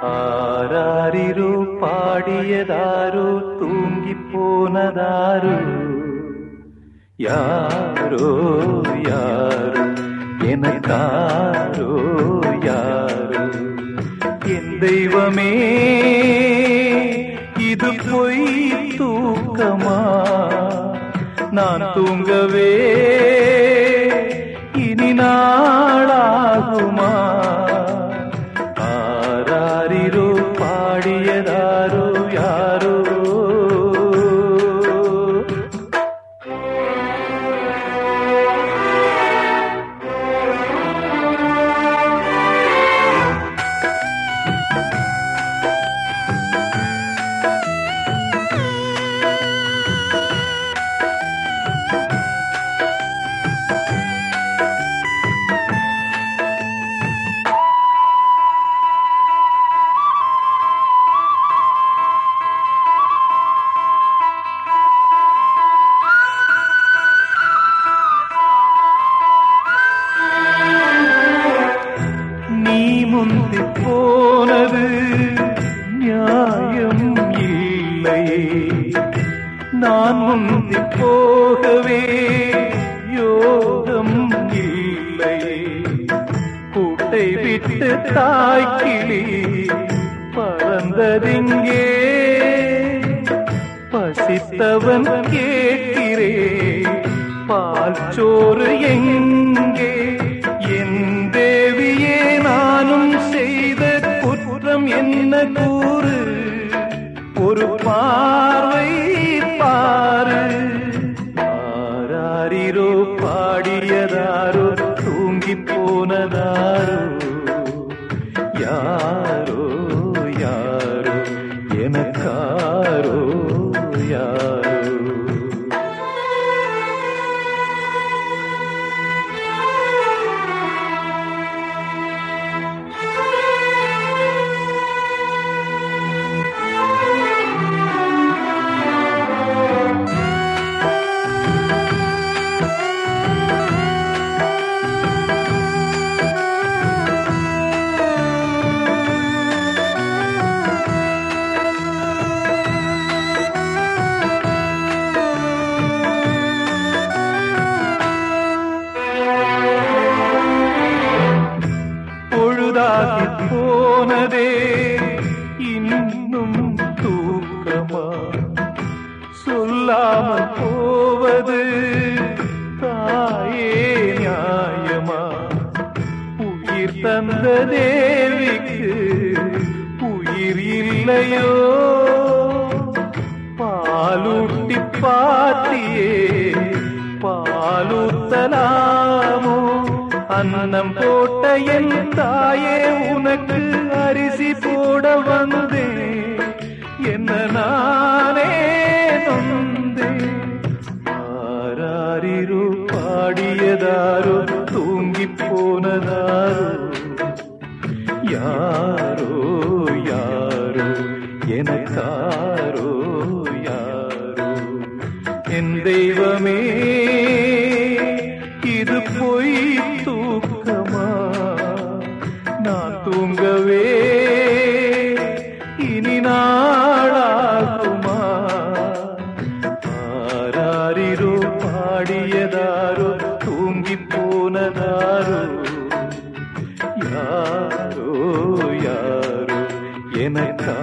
ஆராரிரோ பாடியதாரோ தூங்கி போனதாரோ யாரோ யாரோ? எனக்காரோ யாரோ? என் தெய்வமே இது பொய் தூக்கமா? நான் தூங்கவே இனி நான் போனது நியாயம் இல்லை. நான் முந்தி போகவே யோகம் இல்லை. கூட்டை விட்டு தாய்க்கிளி பறந்ததிங்கே. பசித்தவன் கேட்கிறே பால் சோறு எங்க? பார்வை பாரு. ஆராரிரோ பாடியதாரோ தூங்கி போனதாரோ யார் போனதே. இன்னும் தூக்கமா? சொல்லாமல் போவது தாயே நியாயமா? உயிர் தந்த தேவிக்கு உயிர் இல்லையோ? பாலூட்டி பாத்தியே அன்னம் போட்ட என் தாயே உனக்கு அரிசி போட வந்தேன். என்ன நானே நொந்தேன் ஆராரிரோ பாடியதாரோ தூங்கி போனதாரோ. யாரோ யாரோ எனக்காரோ யாரோ? என் தெய்வமே இது பொய் தூக்கமா? நான் தூங்கவே இனி நாளாகுமா? ஆராரிரோ பாடியதாரோ தூங்கி போனதாரோ? யாரோ யாரோ எனக்கா